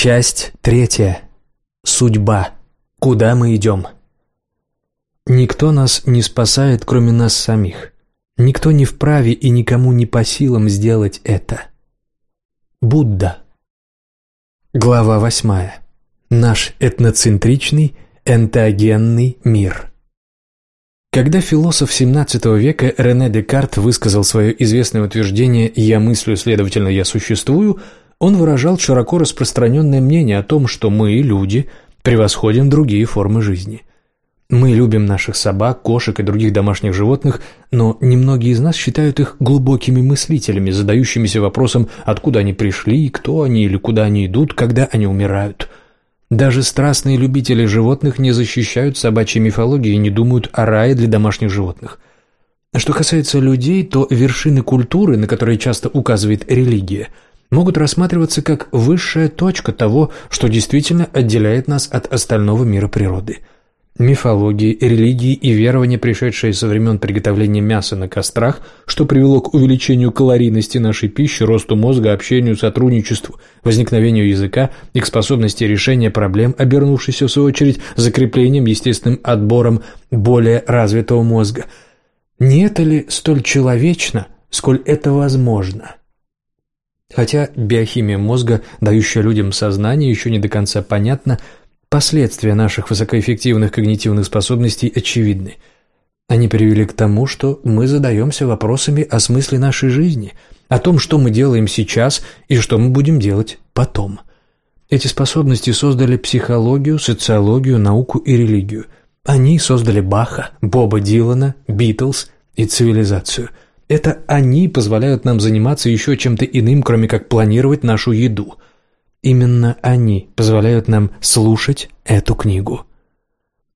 Часть третья. Судьба. Куда мы идем? Никто нас не спасает, кроме нас самих. Никто не вправе и никому не по силам сделать это. Будда. Глава восьмая. Наш этноцентричный, энтеогенный мир. Когда философ XVII века Рене Декарт высказал свое известное утверждение «я мыслю, следовательно, я существую», он выражал широко распространенное мнение о том, что мы, люди, превосходим другие формы жизни. Мы любим наших собак, кошек и других домашних животных, но немногие из нас считают их глубокими мыслителями, задающимися вопросом, откуда они пришли, кто они или куда они идут, когда они умирают. Даже страстные любители животных не защищают собачьей мифологии и не думают о рае для домашних животных. Что касается людей, то вершины культуры, на которые часто указывает религия – могут рассматриваться как высшая точка того, что действительно отделяет нас от остального мира природы. Мифологии, религии и верования, пришедшие со времен приготовления мяса на кострах, что привело к увеличению калорийности нашей пищи, росту мозга, общению, сотрудничеству, возникновению языка и к способности решения проблем, обернувшейся в свою очередь закреплением естественным отбором более развитого мозга. Не это ли столь человечно, сколь это возможно? Хотя биохимия мозга, дающая людям сознание, еще не до конца понятна, последствия наших высокоэффективных когнитивных способностей очевидны. Они привели к тому, что мы задаемся вопросами о смысле нашей жизни, о том, что мы делаем сейчас и что мы будем делать потом. Эти способности создали психологию, социологию, науку и религию. Они создали Баха, Боба Дилана, Битлз и цивилизацию – это они позволяют нам заниматься еще чем-то иным, кроме как планировать нашу еду. Именно они позволяют нам слушать эту книгу.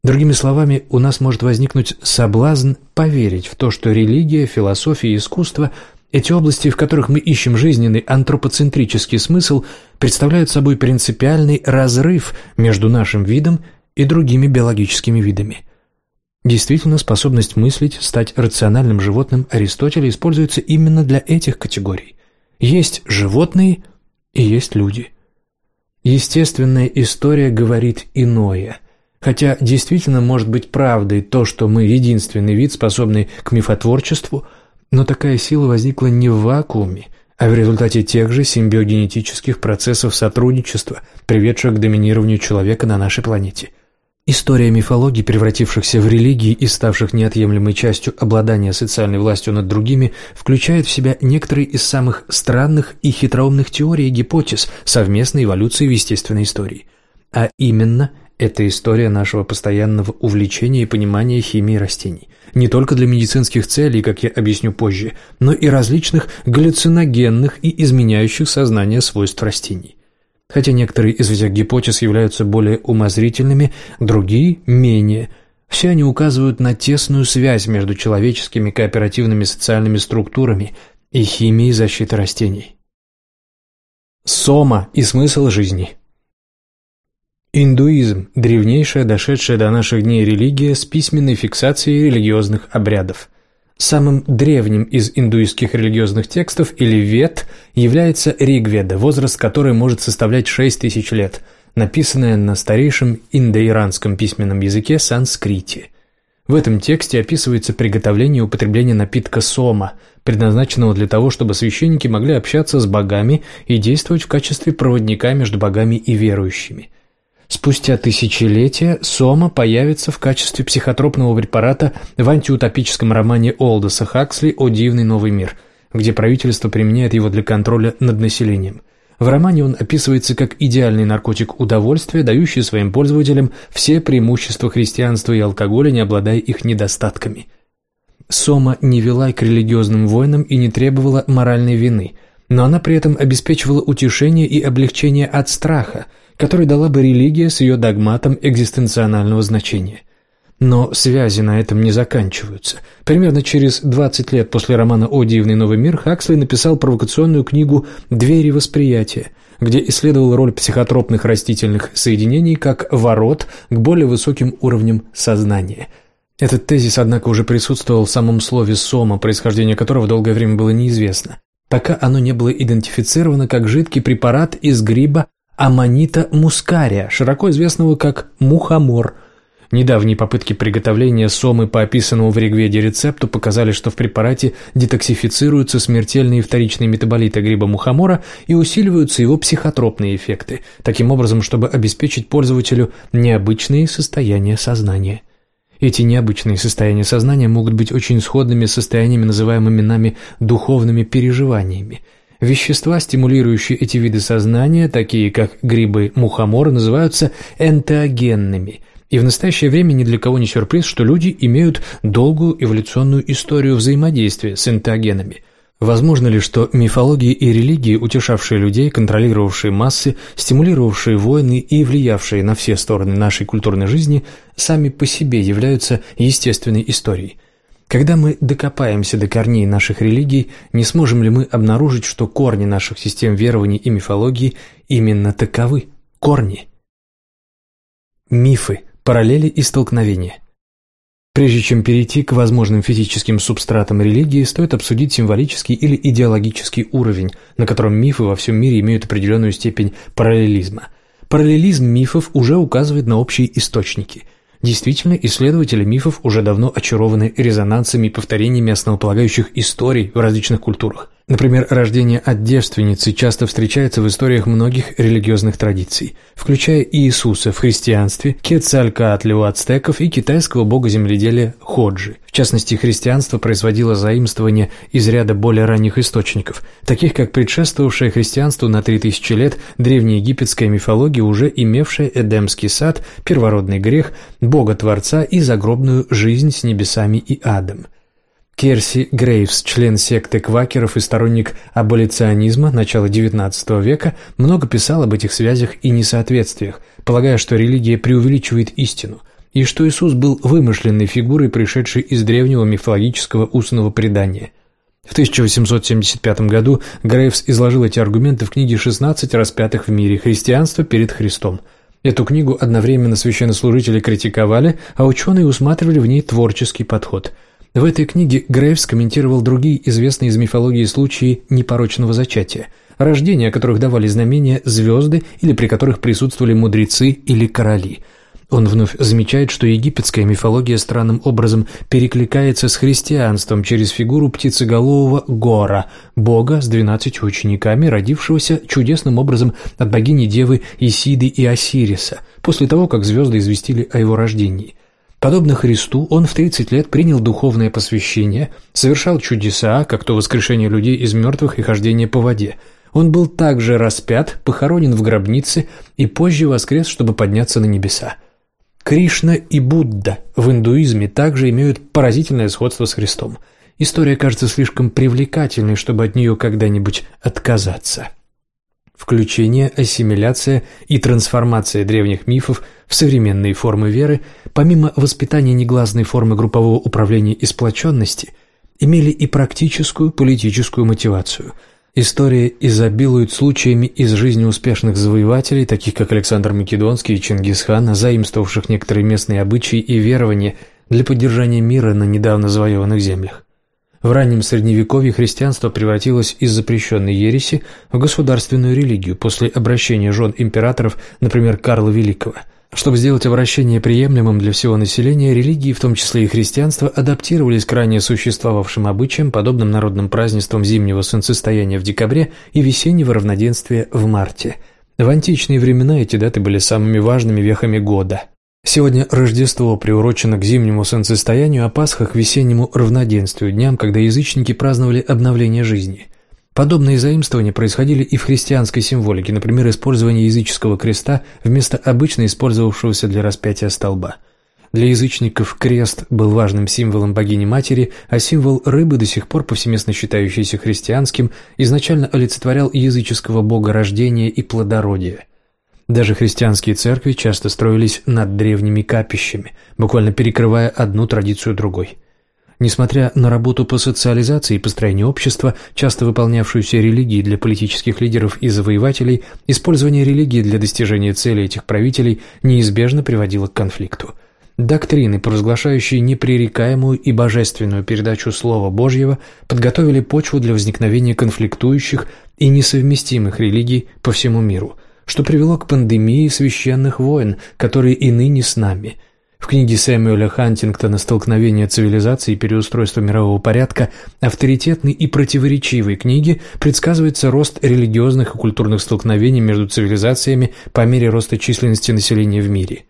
Другими словами, у нас может возникнуть соблазн поверить в то, что религия, философия и искусство – эти области, в которых мы ищем жизненный антропоцентрический смысл, представляют собой принципиальный разрыв между нашим видом и другими биологическими видами – Действительно, способность мыслить, стать рациональным животным Аристотеля используется именно для этих категорий. Есть животные и есть люди. Естественная история говорит иное. Хотя действительно может быть правдой то, что мы единственный вид, способный к мифотворчеству, но такая сила возникла не в вакууме, а в результате тех же симбиогенетических процессов сотрудничества, приведших к доминированию человека на нашей планете – История мифологий, превратившихся в религии и ставших неотъемлемой частью обладания социальной властью над другими, включает в себя некоторые из самых странных и хитроумных теорий и гипотез совместной эволюции в естественной истории. А именно, это история нашего постоянного увлечения и понимания химии растений. Не только для медицинских целей, как я объясню позже, но и различных галлюциногенных и изменяющих сознание свойств растений. Хотя некоторые из этих гипотез являются более умозрительными, другие – менее. Все они указывают на тесную связь между человеческими кооперативными социальными структурами и химией защиты растений. Сома и смысл жизни Индуизм – древнейшая, дошедшая до наших дней религия с письменной фиксацией религиозных обрядов. Самым древним из индуистских религиозных текстов или вед является Ригведа, возраст которой может составлять 6 тысяч лет, написанная на старейшем индоиранском письменном языке санскрите. В этом тексте описывается приготовление и употребление напитка сома, предназначенного для того, чтобы священники могли общаться с богами и действовать в качестве проводника между богами и верующими – Спустя тысячелетия сома появится в качестве психотропного препарата в антиутопическом романе Олдоса Хаксли «О дивный новый мир», где правительство применяет его для контроля над населением. В романе он описывается как идеальный наркотик удовольствия, дающий своим пользователям все преимущества христианства и алкоголя, не обладая их недостатками. Сома не вела к религиозным войнам и не требовала моральной вины, но она при этом обеспечивала утешение и облегчение от страха – который дала бы религия с ее догматом экзистенционального значения. Но связи на этом не заканчиваются. Примерно через 20 лет после романа «О дивный новый мир» Хаксли написал провокационную книгу «Двери восприятия», где исследовал роль психотропных растительных соединений как ворот к более высоким уровням сознания. Этот тезис, однако, уже присутствовал в самом слове «сома», происхождение которого долгое время было неизвестно, пока оно не было идентифицировано как жидкий препарат из гриба аманита мускария, широко известного как мухомор – Недавние попытки приготовления сомы по описанному в Ригведе рецепту показали, что в препарате детоксифицируются смертельные вторичные метаболиты гриба мухомора и усиливаются его психотропные эффекты, таким образом, чтобы обеспечить пользователю необычные состояния сознания. Эти необычные состояния сознания могут быть очень сходными с состояниями, называемыми нами духовными переживаниями. Вещества, стимулирующие эти виды сознания, такие как грибы мухомора, называются энтеогенными – и в настоящее время ни для кого не сюрприз, что люди имеют долгую эволюционную историю взаимодействия с энтеогенами. Возможно ли, что мифологии и религии, утешавшие людей, контролировавшие массы, стимулировавшие войны и влиявшие на все стороны нашей культурной жизни, сами по себе являются естественной историей? Когда мы докопаемся до корней наших религий, не сможем ли мы обнаружить, что корни наших систем верований и мифологии именно таковы – корни? Мифы – Параллели и столкновения. Прежде чем перейти к возможным физическим субстратам религии, стоит обсудить символический или идеологический уровень, на котором мифы во всем мире имеют определенную степень параллелизма. Параллелизм мифов уже указывает на общие источники. Действительно, исследователи мифов уже давно очарованы резонансами и повторениями основополагающих историй в различных культурах. Например, рождение от девственницы часто встречается в историях многих религиозных традиций, включая Иисуса в христианстве, Кецалькаатли у ацтеков и китайского бога земледелия Ходжи. В частности, христианство производило заимствование из ряда более ранних источников, таких как предшествовавшее христианству на 3000 лет древнеегипетская мифология, уже имевшая Эдемский сад, первородный грех, бога-творца и загробную жизнь с небесами и адом. Керси Грейвс, член секты квакеров и сторонник аболиционизма начала XIX века, много писал об этих связях и несоответствиях, полагая, что религия преувеличивает истину, и что Иисус был вымышленной фигурой, пришедшей из древнего мифологического устного предания. В 1875 году Грейвс изложил эти аргументы в книге «16 распятых в мире. Христианство перед Христом». Эту книгу одновременно священнослужители критиковали, а ученые усматривали в ней творческий подход – в этой книге Грейвс комментировал другие известные из мифологии случаи непорочного зачатия, рождения которых давали знамения звезды или при которых присутствовали мудрецы или короли. Он вновь замечает, что египетская мифология странным образом перекликается с христианством через фигуру птицеголового Гора, бога с двенадцатью учениками, родившегося чудесным образом от богини Девы Исиды и Осириса, после того, как звезды известили о его рождении – Подобно Христу, он в 30 лет принял духовное посвящение, совершал чудеса, как то воскрешение людей из мертвых и хождение по воде. Он был также распят, похоронен в гробнице и позже воскрес, чтобы подняться на небеса. Кришна и Будда в индуизме также имеют поразительное сходство с Христом. История кажется слишком привлекательной, чтобы от нее когда-нибудь отказаться. Включение, ассимиляция и трансформация древних мифов в современные формы веры, помимо воспитания негласной формы группового управления и сплоченности, имели и практическую политическую мотивацию. История изобилует случаями из жизни успешных завоевателей, таких как Александр Македонский и Чингисхан, заимствовавших некоторые местные обычаи и верования для поддержания мира на недавно завоеванных землях. В раннем Средневековье христианство превратилось из запрещенной ереси в государственную религию после обращения жен императоров, например, Карла Великого. Чтобы сделать обращение приемлемым для всего населения, религии, в том числе и христианство, адаптировались к ранее существовавшим обычаям, подобным народным празднествам зимнего солнцестояния в декабре и весеннего равноденствия в марте. В античные времена эти даты были самыми важными вехами года – Сегодня Рождество приурочено к зимнему солнцестоянию, а Пасха к весеннему равноденствию, дням, когда язычники праздновали обновление жизни. Подобные заимствования происходили и в христианской символике, например, использование языческого креста вместо обычно использовавшегося для распятия столба. Для язычников крест был важным символом богини-матери, а символ рыбы, до сих пор повсеместно считающийся христианским, изначально олицетворял языческого бога рождения и плодородия – даже христианские церкви часто строились над древними капищами, буквально перекрывая одну традицию другой. Несмотря на работу по социализации и построению общества, часто выполнявшуюся религией для политических лидеров и завоевателей, использование религии для достижения целей этих правителей неизбежно приводило к конфликту. Доктрины, провозглашающие непререкаемую и божественную передачу Слова Божьего, подготовили почву для возникновения конфликтующих и несовместимых религий по всему миру – что привело к пандемии священных войн, которые и ныне с нами – в книге Сэмюэля Хантингтона «Столкновение цивилизации и переустройство мирового порядка» авторитетной и противоречивой книги предсказывается рост религиозных и культурных столкновений между цивилизациями по мере роста численности населения в мире.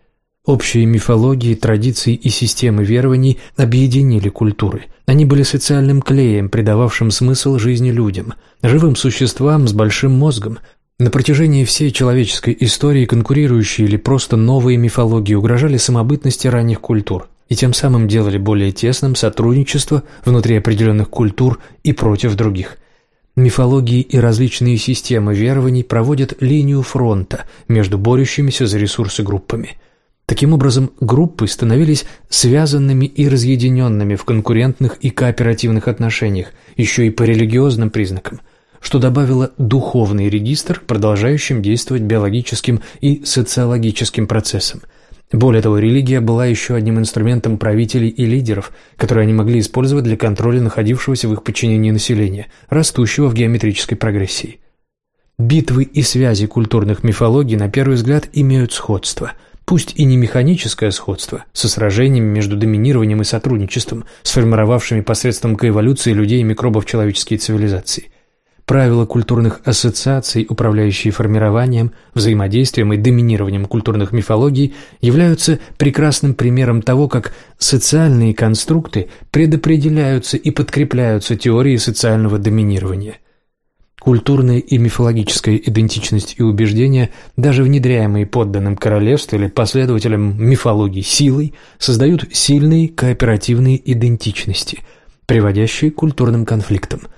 Общие мифологии, традиции и системы верований объединили культуры. Они были социальным клеем, придававшим смысл жизни людям, живым существам с большим мозгом, на протяжении всей человеческой истории конкурирующие или просто новые мифологии угрожали самобытности ранних культур и тем самым делали более тесным сотрудничество внутри определенных культур и против других. Мифологии и различные системы верований проводят линию фронта между борющимися за ресурсы группами. Таким образом, группы становились связанными и разъединенными в конкурентных и кооперативных отношениях, еще и по религиозным признакам – что добавило духовный регистр, продолжающим действовать биологическим и социологическим процессам. Более того, религия была еще одним инструментом правителей и лидеров, который они могли использовать для контроля находившегося в их подчинении населения, растущего в геометрической прогрессии. Битвы и связи культурных мифологий на первый взгляд имеют сходство – пусть и не механическое сходство, со сражениями между доминированием и сотрудничеством, сформировавшими посредством коэволюции людей и микробов человеческие цивилизации. Правила культурных ассоциаций, управляющие формированием, взаимодействием и доминированием культурных мифологий, являются прекрасным примером того, как социальные конструкты предопределяются и подкрепляются теорией социального доминирования. Культурная и мифологическая идентичность и убеждения, даже внедряемые подданным королевству или последователям мифологии силой, создают сильные кооперативные идентичности, приводящие к культурным конфликтам –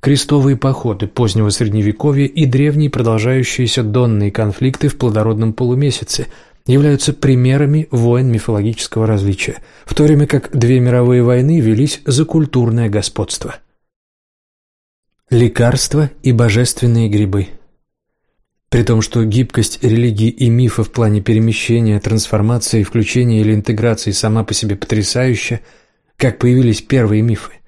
крестовые походы позднего Средневековья и древние продолжающиеся донные конфликты в плодородном полумесяце являются примерами войн мифологического различия, в то время как две мировые войны велись за культурное господство. Лекарства и божественные грибы при том, что гибкость религии и мифа в плане перемещения, трансформации, включения или интеграции сама по себе потрясающая, как появились первые мифы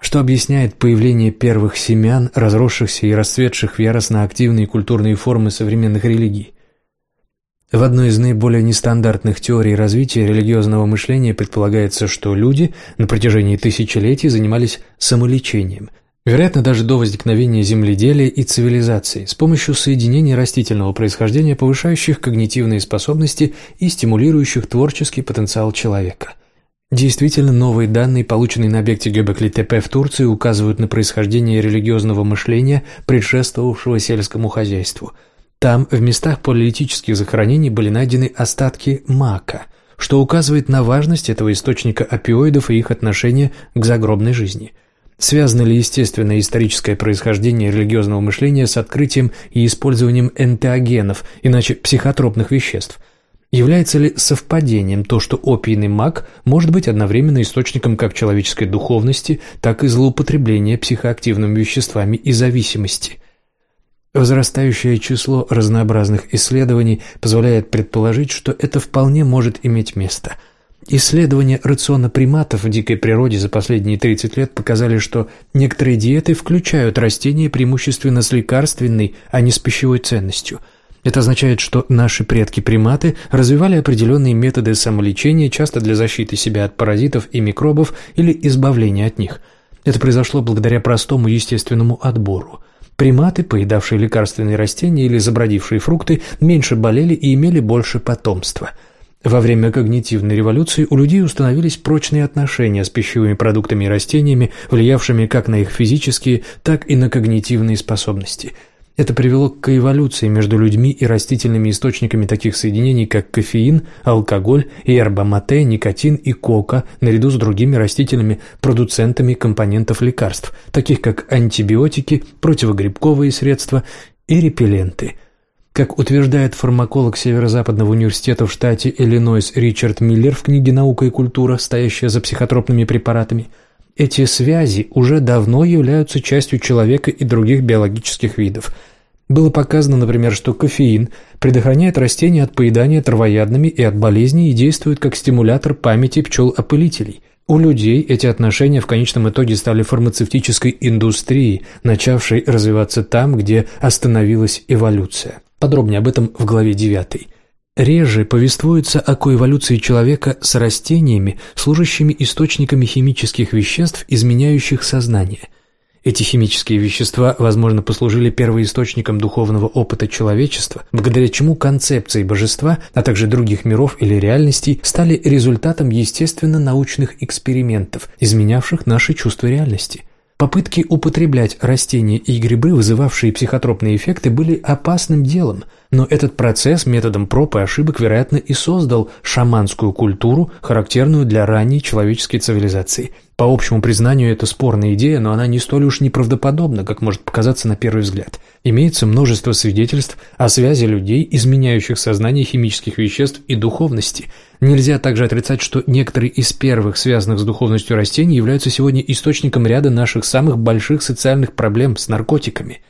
что объясняет появление первых семян, разросшихся и расцветших в яростно активные культурные формы современных религий. В одной из наиболее нестандартных теорий развития религиозного мышления предполагается, что люди на протяжении тысячелетий занимались самолечением, вероятно, даже до возникновения земледелия и цивилизации, с помощью соединений растительного происхождения, повышающих когнитивные способности и стимулирующих творческий потенциал человека. Действительно, новые данные, полученные на объекте Göbekli-Tepe в Турции, указывают на происхождение религиозного мышления, предшествовавшего сельскому хозяйству. Там, в местах палеолитических захоронений, были найдены остатки мака, что указывает на важность этого источника опиоидов и их отношение к загробной жизни. Связано ли естественное историческое происхождение религиозного мышления с открытием и использованием энтеогенов, иначе психотропных веществ – Является ли совпадением то, что опийный маг может быть одновременно источником как человеческой духовности, так и злоупотребления психоактивными веществами и зависимости? Возрастающее число разнообразных исследований позволяет предположить, что это вполне может иметь место. Исследования рациона приматов в дикой природе за последние 30 лет показали, что некоторые диеты включают растения преимущественно с лекарственной, а не с пищевой ценностью – это означает, что наши предки-приматы развивали определенные методы самолечения, часто для защиты себя от паразитов и микробов или избавления от них. Это произошло благодаря простому естественному отбору. Приматы, поедавшие лекарственные растения или забродившие фрукты, меньше болели и имели больше потомства. Во время когнитивной революции у людей установились прочные отношения с пищевыми продуктами и растениями, влиявшими как на их физические, так и на когнитивные способности – это привело к эволюции между людьми и растительными источниками таких соединений, как кофеин, алкоголь, ерба-мате, никотин и кока, наряду с другими растительными продуцентами компонентов лекарств, таких как антибиотики, противогрибковые средства и репелленты. Как утверждает фармаколог Северо-Западного университета в штате Иллинойс Ричард Миллер в книге «Наука и культура», стоящая за психотропными препаратами, эти связи уже давно являются частью человека и других биологических видов – было показано, например, что кофеин предохраняет растения от поедания травоядными и от болезней и действует как стимулятор памяти пчел-опылителей. У людей эти отношения в конечном итоге стали фармацевтической индустрией, начавшей развиваться там, где остановилась эволюция. Подробнее об этом в главе 9. Реже повествуется о коэволюции человека с растениями, служащими источниками химических веществ, изменяющих сознание – эти химические вещества, возможно, послужили первоисточником духовного опыта человечества, благодаря чему концепции божества, а также других миров или реальностей стали результатом естественно-научных экспериментов, изменявших наши чувства реальности. Попытки употреблять растения и грибы, вызывавшие психотропные эффекты, были опасным делом, но этот процесс методом проб и ошибок, вероятно, и создал шаманскую культуру, характерную для ранней человеческой цивилизации. По общему признанию, это спорная идея, но она не столь уж неправдоподобна, как может показаться на первый взгляд. Имеется множество свидетельств о связи людей, изменяющих сознание химических веществ и духовности – Нельзя также отрицать, что некоторые из первых, связанных с духовностью растений, являются сегодня источником ряда наших самых больших социальных проблем с наркотиками.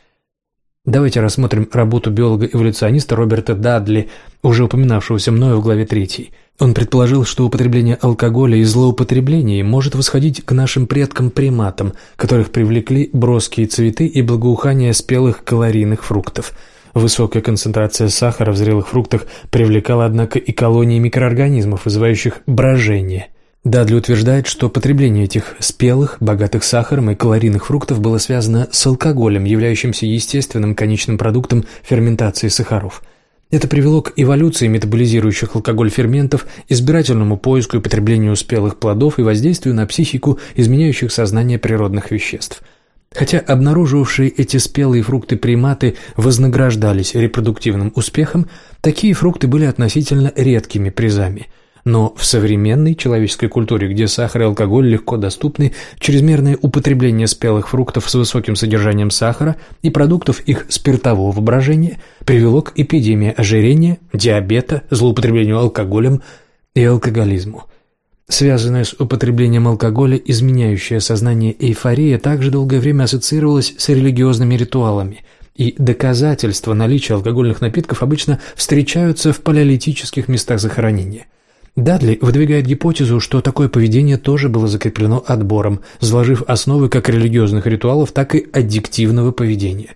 Давайте рассмотрим работу биолога-эволюциониста Роберта Дадли, уже упоминавшегося мною в главе 3. Он предположил, что употребление алкоголя и злоупотребление может восходить к нашим предкам-приматам, которых привлекли броские цветы и благоухание спелых калорийных фруктов – Высокая концентрация сахара в зрелых фруктах привлекала, однако, и колонии микроорганизмов, вызывающих брожение. Дадли утверждает, что потребление этих спелых, богатых сахаром и калорийных фруктов было связано с алкоголем, являющимся естественным конечным продуктом ферментации сахаров. Это привело к эволюции метаболизирующих алкоголь ферментов, избирательному поиску и потреблению спелых плодов и воздействию на психику изменяющих сознание природных веществ – Хотя обнаруживавшие эти спелые фрукты приматы вознаграждались репродуктивным успехом, такие фрукты были относительно редкими призами. Но в современной человеческой культуре, где сахар и алкоголь легко доступны, чрезмерное употребление спелых фруктов с высоким содержанием сахара и продуктов их спиртового брожения привело к эпидемии ожирения, диабета, злоупотреблению алкоголем и алкоголизму. Связанная с употреблением алкоголя, изменяющая сознание эйфория также долгое время ассоциировалась с религиозными ритуалами, и доказательства наличия алкогольных напитков обычно встречаются в палеолитических местах захоронения. Дадли выдвигает гипотезу, что такое поведение тоже было закреплено отбором, заложив основы как религиозных ритуалов, так и аддиктивного поведения.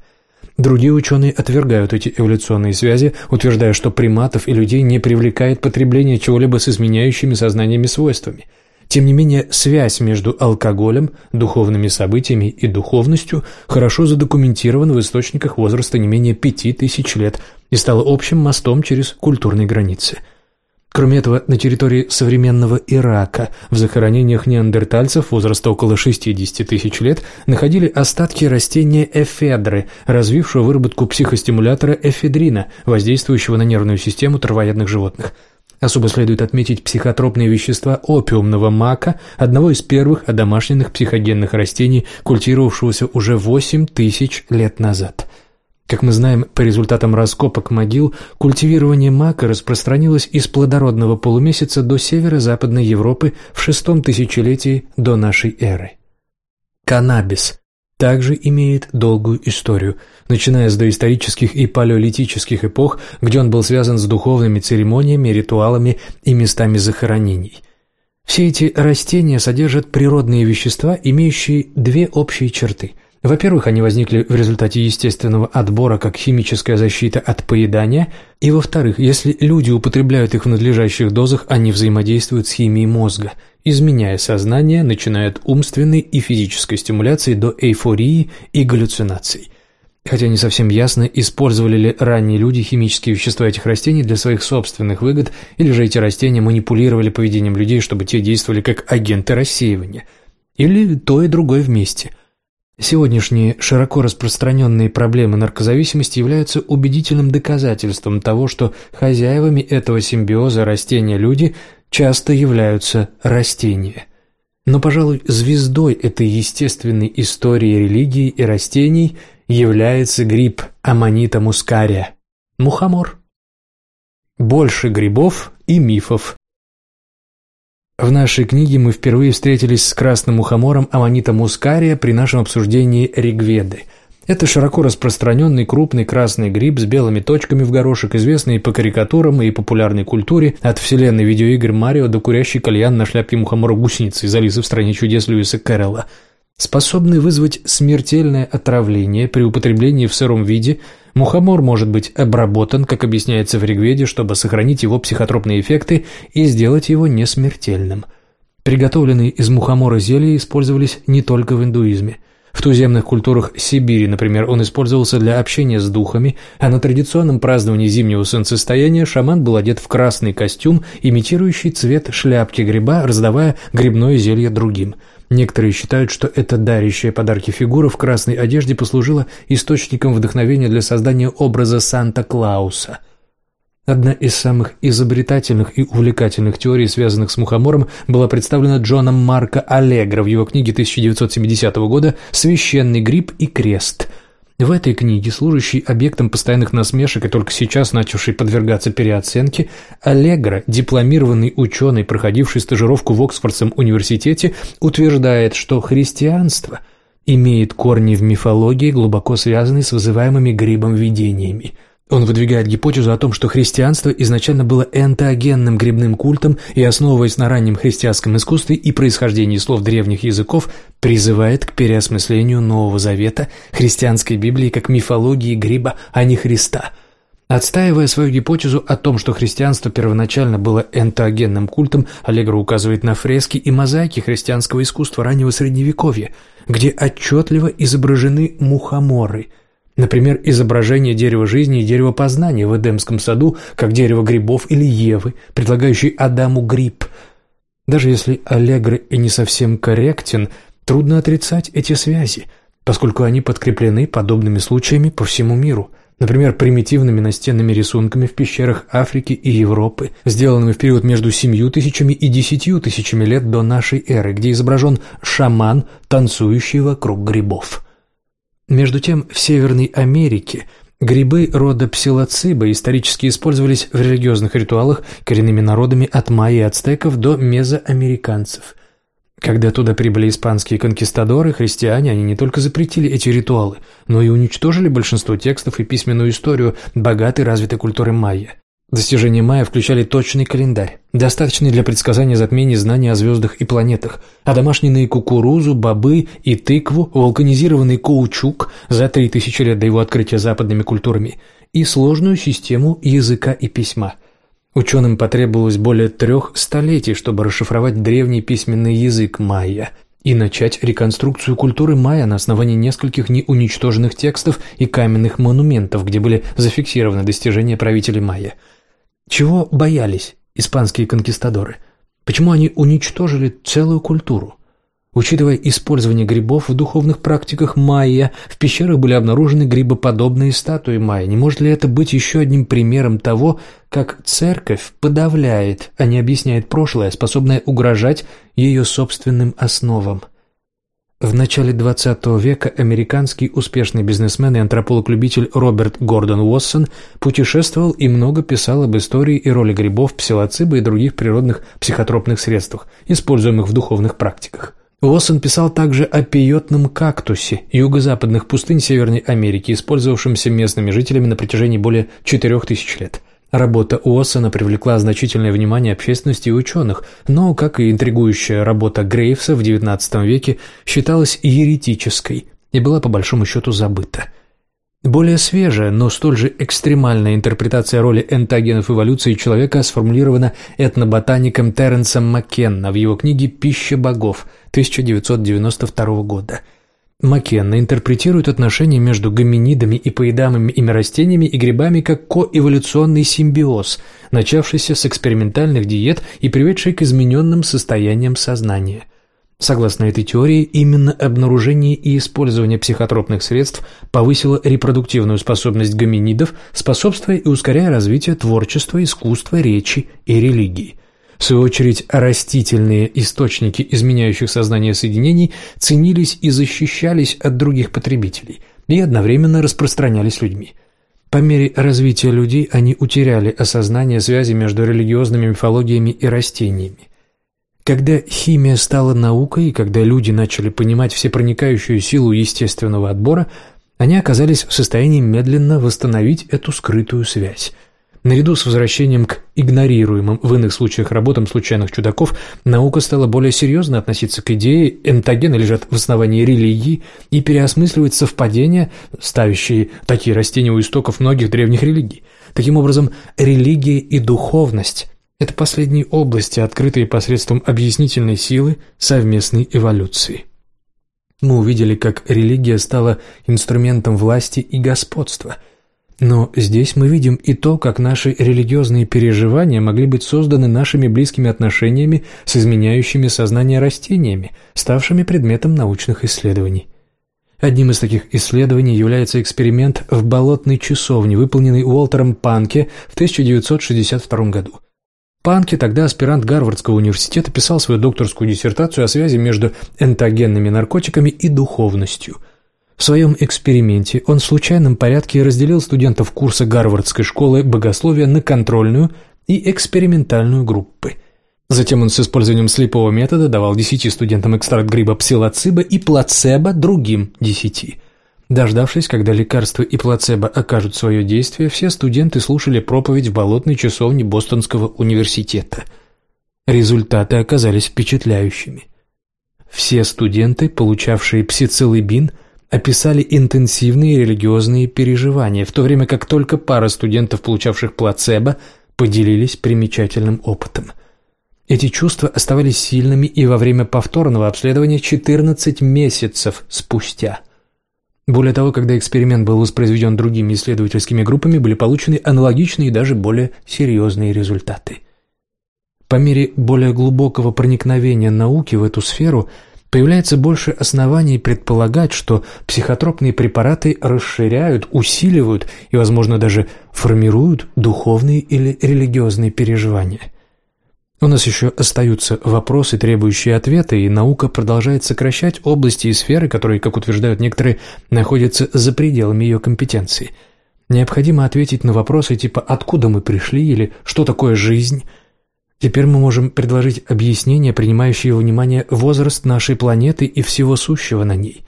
Другие ученые отвергают эти эволюционные связи, утверждая, что приматов и людей не привлекает потребление чего-либо с изменяющими сознаниями свойствами. Тем не менее, связь между алкоголем, духовными событиями и духовностью хорошо задокументирована в источниках возраста не менее пяти тысяч лет и стала общим мостом через культурные границы – Кроме этого, на территории современного Ирака в захоронениях неандертальцев возраста около 60 тысяч лет находили остатки растения эфедры, развившего выработку психостимулятора эфедрина, воздействующего на нервную систему травоядных животных. Особо следует отметить психотропные вещества опиумного мака, одного из первых одомашненных психогенных растений, культировавшегося уже 8 тысяч лет назад – как мы знаем по результатам раскопок могил, культивирование мака распространилось из плодородного полумесяца до северо-западной Европы в шестом тысячелетии до нашей эры. Каннабис также имеет долгую историю, начиная с доисторических и палеолитических эпох, где он был связан с духовными церемониями, ритуалами и местами захоронений. Все эти растения содержат природные вещества, имеющие две общие черты – во-первых, они возникли в результате естественного отбора как химическая защита от поедания, и во-вторых, если люди употребляют их в надлежащих дозах, они взаимодействуют с химией мозга, изменяя сознание, начиная от умственной и физической стимуляции до эйфории и галлюцинаций. Хотя не совсем ясно, использовали ли ранние люди химические вещества этих растений для своих собственных выгод, или же эти растения манипулировали поведением людей, чтобы те действовали как агенты рассеивания. Или то и другое вместе – Сегодняшние широко распространенные проблемы наркозависимости являются убедительным доказательством того, что хозяевами этого симбиоза растения-люди часто являются растения. Но, пожалуй, звездой этой естественной истории религии и растений является гриб Аманита мускария – мухомор. Больше грибов и мифов в нашей книге мы впервые встретились с красным мухомором Аманита мускария при нашем обсуждении Ригведы. Это широко распространенный крупный красный гриб с белыми точками в горошек, известный по карикатурам и популярной культуре, от вселенной видеоигр Марио до курящий кальян на шляпке мухомора гусеницы из «Алисы в стране чудес» Льюиса Кэрролла. Способный вызвать смертельное отравление при употреблении в сыром виде, мухомор может быть обработан, как объясняется в Ригведе, чтобы сохранить его психотропные эффекты и сделать его несмертельным. Приготовленные из мухомора зелья использовались не только в индуизме. В туземных культурах Сибири, например, он использовался для общения с духами, а на традиционном праздновании зимнего солнцестояния шаман был одет в красный костюм, имитирующий цвет шляпки гриба, раздавая грибное зелье другим – Некоторые считают, что эта дарящая подарки фигура в красной одежде послужила источником вдохновения для создания образа Санта-Клауса. Одна из самых изобретательных и увлекательных теорий, связанных с мухомором, была представлена Джоном Марко Аллегро в его книге 1970 года «Священный гриб и крест», в этой книге, служащий объектом постоянных насмешек и только сейчас начавший подвергаться переоценке, Аллегро, дипломированный ученый, проходивший стажировку в Оксфордском университете, утверждает, что христианство имеет корни в мифологии, глубоко связанные с вызываемыми грибом видениями – он выдвигает гипотезу о том, что христианство изначально было энтеогенным грибным культом и, основываясь на раннем христианском искусстве и происхождении слов древних языков, призывает к переосмыслению Нового Завета, христианской Библии как мифологии гриба, а не Христа. Отстаивая свою гипотезу о том, что христианство первоначально было энтеогенным культом, Аллегро указывает на фрески и мозаики христианского искусства раннего Средневековья, где отчетливо изображены мухоморы – Например, изображение дерева жизни и дерева познания в Эдемском саду, как дерево грибов или Евы, предлагающий Адаму гриб. Даже если Аллегро и не совсем корректен, трудно отрицать эти связи, поскольку они подкреплены подобными случаями по всему миру. Например, примитивными настенными рисунками в пещерах Африки и Европы, сделанными в период между семью тысячами и десятью тысячами лет до нашей эры, где изображен шаман, танцующий вокруг грибов. Между тем, в Северной Америке грибы рода псилоциба исторически использовались в религиозных ритуалах коренными народами от майя и ацтеков до мезоамериканцев. Когда туда прибыли испанские конкистадоры, христиане, они не только запретили эти ритуалы, но и уничтожили большинство текстов и письменную историю богатой развитой культуры майя. Достижения Майя включали точный календарь, достаточный для предсказания затмений знаний о звездах и планетах, а домашние кукурузу, бобы и тыкву, вулканизированный каучук за три тысячи лет до его открытия западными культурами и сложную систему языка и письма. Ученым потребовалось более трех столетий, чтобы расшифровать древний письменный язык майя и начать реконструкцию культуры майя на основании нескольких неуничтоженных текстов и каменных монументов, где были зафиксированы достижения правителей майя – чего боялись испанские конкистадоры? Почему они уничтожили целую культуру? Учитывая использование грибов в духовных практиках майя, в пещерах были обнаружены грибоподобные статуи майя. Не может ли это быть еще одним примером того, как церковь подавляет, а не объясняет прошлое, способное угрожать ее собственным основам? В начале XX века американский успешный бизнесмен и антрополог-любитель Роберт Гордон Уоссон путешествовал и много писал об истории и роли грибов, псилоциба и других природных психотропных средствах, используемых в духовных практиках. Уоссон писал также о пиотном кактусе юго-западных пустынь Северной Америки, использовавшемся местными жителями на протяжении более 4000 лет. Работа Уоссона привлекла значительное внимание общественности и ученых, но, как и интригующая работа Грейвса в XIX веке, считалась еретической и была по большому счету забыта. Более свежая, но столь же экстремальная интерпретация роли энтогенов эволюции человека сформулирована этноботаником Терренсом Маккенна в его книге «Пища богов» 1992 года – Маккенна интерпретирует отношения между гоминидами и поедамыми ими растениями и грибами как коэволюционный симбиоз, начавшийся с экспериментальных диет и приведший к измененным состояниям сознания. Согласно этой теории, именно обнаружение и использование психотропных средств повысило репродуктивную способность гоминидов, способствуя и ускоряя развитие творчества, искусства, речи и религии – в свою очередь, растительные источники изменяющих сознание соединений ценились и защищались от других потребителей и одновременно распространялись людьми. По мере развития людей они утеряли осознание связи между религиозными мифологиями и растениями. Когда химия стала наукой и когда люди начали понимать всепроникающую силу естественного отбора, они оказались в состоянии медленно восстановить эту скрытую связь. Наряду с возвращением к игнорируемым в иных случаях работам случайных чудаков, наука стала более серьезно относиться к идее, энтогены лежат в основании религии, и переосмысливать совпадения, ставящие такие растения у истоков многих древних религий. Таким образом, религия и духовность – это последние области, открытые посредством объяснительной силы совместной эволюции. Мы увидели, как религия стала инструментом власти и господства – но здесь мы видим и то, как наши религиозные переживания могли быть созданы нашими близкими отношениями с изменяющими сознание растениями, ставшими предметом научных исследований. Одним из таких исследований является эксперимент в болотной часовне, выполненный Уолтером Панке в 1962 году. Панке, тогда аспирант Гарвардского университета, писал свою докторскую диссертацию о связи между энтогенными наркотиками и духовностью – в своем эксперименте он в случайном порядке разделил студентов курса Гарвардской школы богословия на контрольную и экспериментальную группы. Затем он с использованием слепого метода давал 10 студентам экстракт гриба псилоциба и плацебо другим 10. Дождавшись, когда лекарства и плацебо окажут свое действие, все студенты слушали проповедь в болотной часовне Бостонского университета. Результаты оказались впечатляющими. Все студенты, получавшие псицилибин – описали интенсивные религиозные переживания, в то время как только пара студентов, получавших плацебо, поделились примечательным опытом. Эти чувства оставались сильными и во время повторного обследования 14 месяцев спустя. Более того, когда эксперимент был воспроизведен другими исследовательскими группами, были получены аналогичные и даже более серьезные результаты. По мере более глубокого проникновения науки в эту сферу – Появляется больше оснований предполагать, что психотропные препараты расширяют, усиливают и, возможно, даже формируют духовные или религиозные переживания. У нас еще остаются вопросы, требующие ответа, и наука продолжает сокращать области и сферы, которые, как утверждают некоторые, находятся за пределами ее компетенции. Необходимо ответить на вопросы типа «откуда мы пришли» или «что такое жизнь?», Теперь мы можем предложить объяснение, принимающее во внимание возраст нашей планеты и всего сущего на ней.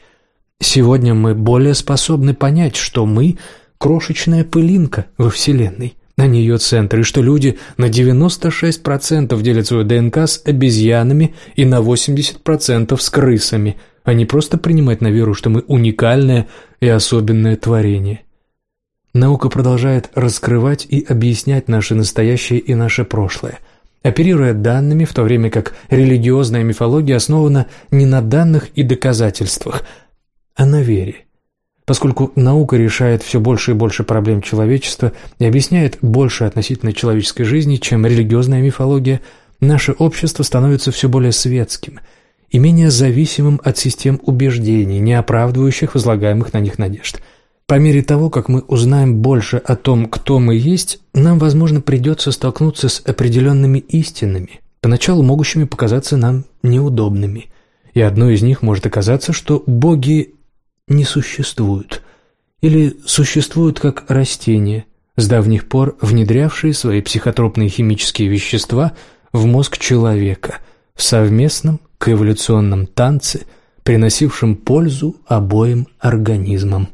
Сегодня мы более способны понять, что мы – крошечная пылинка во Вселенной, а не ее центр, и что люди на 96% делят свою ДНК с обезьянами и на 80% с крысами, а не просто принимать на веру, что мы уникальное и особенное творение. Наука продолжает раскрывать и объяснять наше настоящее и наше прошлое – оперируя данными, в то время как религиозная мифология основана не на данных и доказательствах, а на вере. Поскольку наука решает все больше и больше проблем человечества и объясняет больше относительно человеческой жизни, чем религиозная мифология, наше общество становится все более светским и менее зависимым от систем убеждений, не оправдывающих возлагаемых на них надежд – по мере того, как мы узнаем больше о том, кто мы есть, нам, возможно, придется столкнуться с определенными истинами, поначалу могущими показаться нам неудобными. И одной из них может оказаться, что боги не существуют, или существуют как растения, с давних пор внедрявшие свои психотропные химические вещества в мозг человека в совместном коэволюционном танце, приносившем пользу обоим организмам.